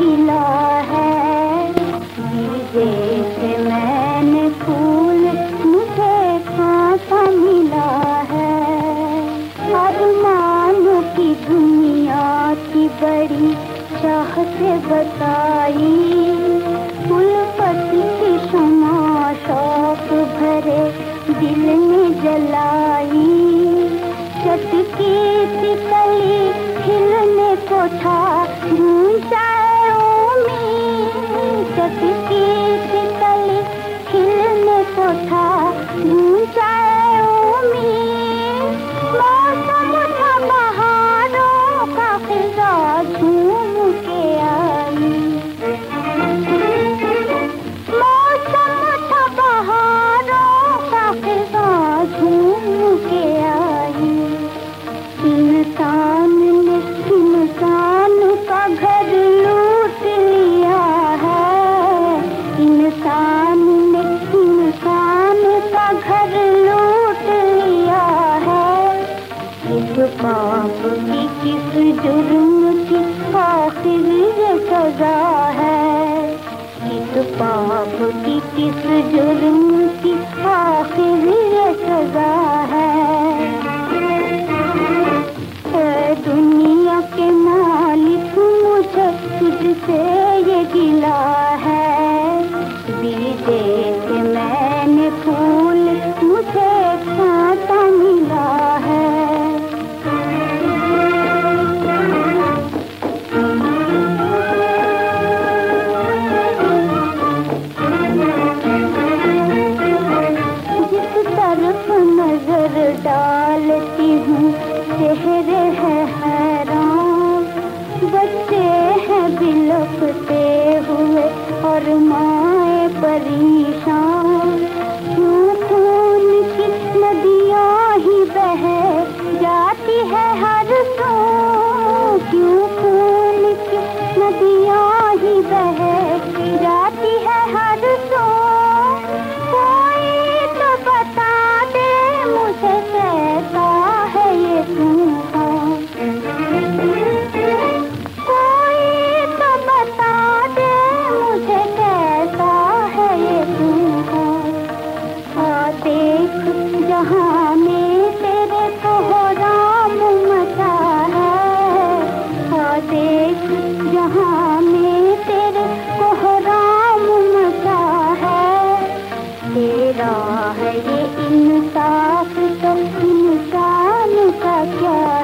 खिला है। विदेश मैंने फूल, मुझे खाता मिला है। हर अरमान की दुनिया की बड़ी चाहते बताई। उल्फत की क्षमा दिल ने जलाई। चटकी पिकली खिलने को था पाप आखिर सजा है किस पाप की किस जुर्म की आखिर ये सजा है दुनिया के मालिक मुझे तुझसे ये गिला है हैरान बच्चे हैं बिलखते तेरा है ये इंसाफ तो इंसान का क्या